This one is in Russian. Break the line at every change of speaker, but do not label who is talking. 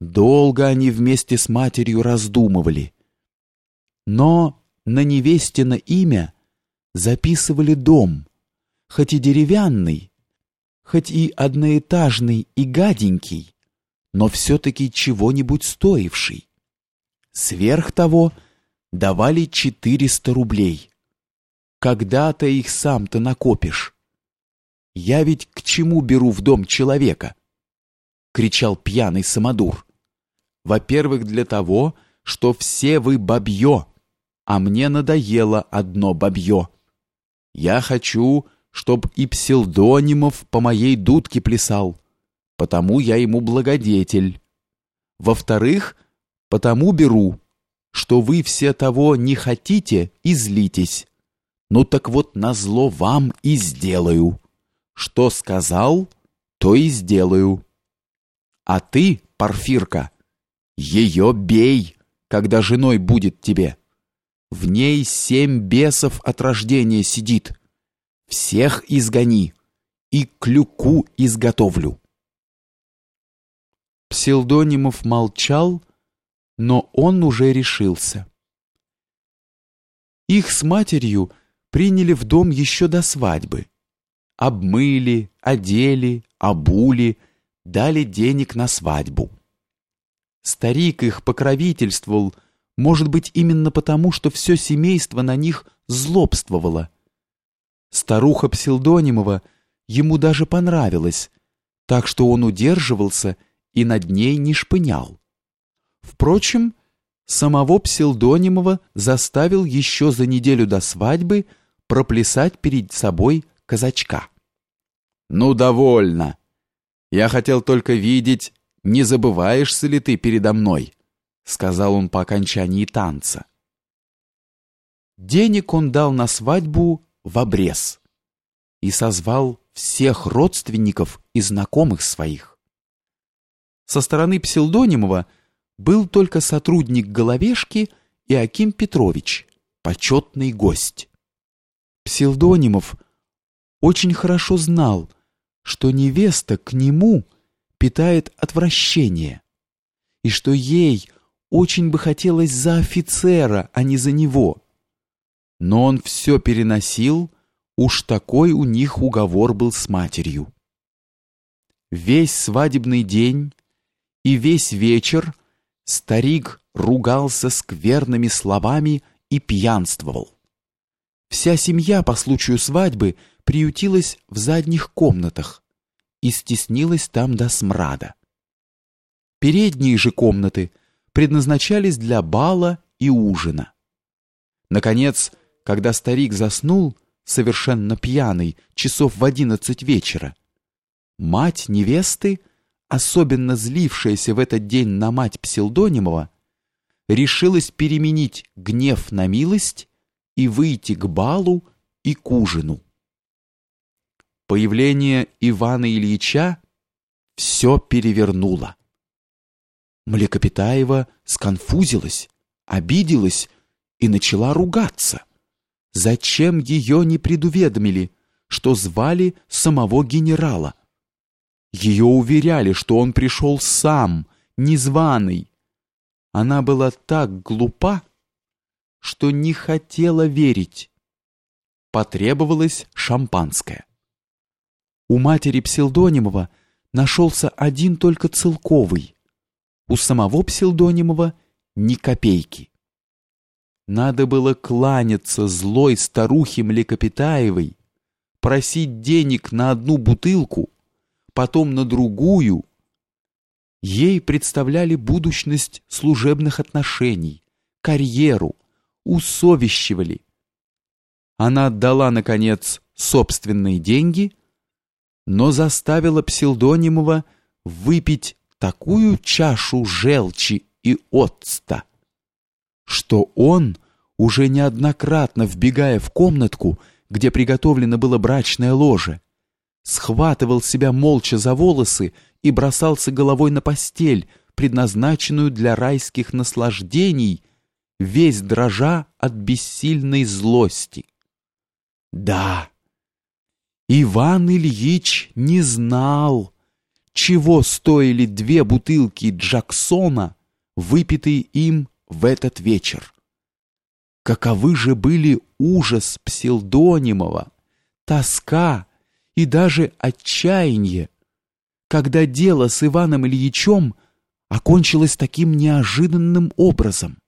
Долго они вместе с матерью раздумывали. Но на невестино имя записывали дом, хоть и деревянный, хоть и одноэтажный и гаденький, но все-таки чего-нибудь стоивший. Сверх того давали 400 рублей. Когда-то их сам-то накопишь. Я ведь к чему беру в дом человека? Кричал пьяный самодур. Во-первых, для того, что все вы бабье, а мне надоело одно бабье. Я хочу, чтоб и псилдонимов по моей дудке плясал, потому я ему благодетель. Во-вторых, потому беру, что вы все того не хотите и злитесь. Ну так вот назло вам и сделаю. Что сказал, то и сделаю. А ты, Парфирка, ее бей, когда женой будет тебе. В ней семь бесов от рождения сидит. Всех изгони и клюку изготовлю. Псилдонимов молчал, но он уже решился. Их с матерью приняли в дом еще до свадьбы. Обмыли, одели, обули, дали денег на свадьбу. Старик их покровительствовал, может быть, именно потому, что все семейство на них злобствовало. Старуха Псилдонимова ему даже понравилась, так что он удерживался и над ней не шпынял. Впрочем, самого Псилдонимова заставил еще за неделю до свадьбы проплясать перед собой казачка. «Ну, довольно. Я хотел только видеть, не забываешься ли ты передо мной?» сказал он по окончании танца. Денег он дал на свадьбу в обрез и созвал всех родственников и знакомых своих. Со стороны Псилдонимова был только сотрудник Головешки и Аким Петрович, почетный гость. Псилдонимов очень хорошо знал, что невеста к нему питает отвращение, и что ей очень бы хотелось за офицера, а не за него. Но он все переносил, уж такой у них уговор был с матерью. Весь свадебный день и весь вечер старик ругался скверными словами и пьянствовал. Вся семья по случаю свадьбы приютилась в задних комнатах и стеснилась там до смрада. Передние же комнаты предназначались для бала и ужина. Наконец, когда старик заснул, совершенно пьяный, часов в одиннадцать вечера, мать невесты, особенно злившаяся в этот день на мать Псилдонимова, решилась переменить гнев на милость и выйти к балу и к ужину. Появление Ивана Ильича все перевернуло. Млекопитаева сконфузилась, обиделась и начала ругаться. Зачем ее не предуведомили, что звали самого генерала? Ее уверяли, что он пришел сам, незваный. Она была так глупа, что не хотела верить. Потребовалось шампанское. У матери Псилдонимова нашелся один только целковый. У самого Псилдонимова ни копейки. Надо было кланяться злой старухе Млекопитаевой, просить денег на одну бутылку, потом на другую. Ей представляли будущность служебных отношений, карьеру, усовещивали. Она отдала, наконец, собственные деньги, но заставила Псилдонимова выпить такую чашу желчи и отста, что он, уже неоднократно вбегая в комнатку, где приготовлено было брачное ложе, схватывал себя молча за волосы и бросался головой на постель, предназначенную для райских наслаждений, весь дрожа от бессильной злости. Да, Иван Ильич не знал, чего стоили две бутылки Джаксона, выпитые им в этот вечер. Каковы же были ужас Псилдонимова, тоска и даже отчаяние, когда дело с Иваном Ильичем окончилось таким неожиданным образом.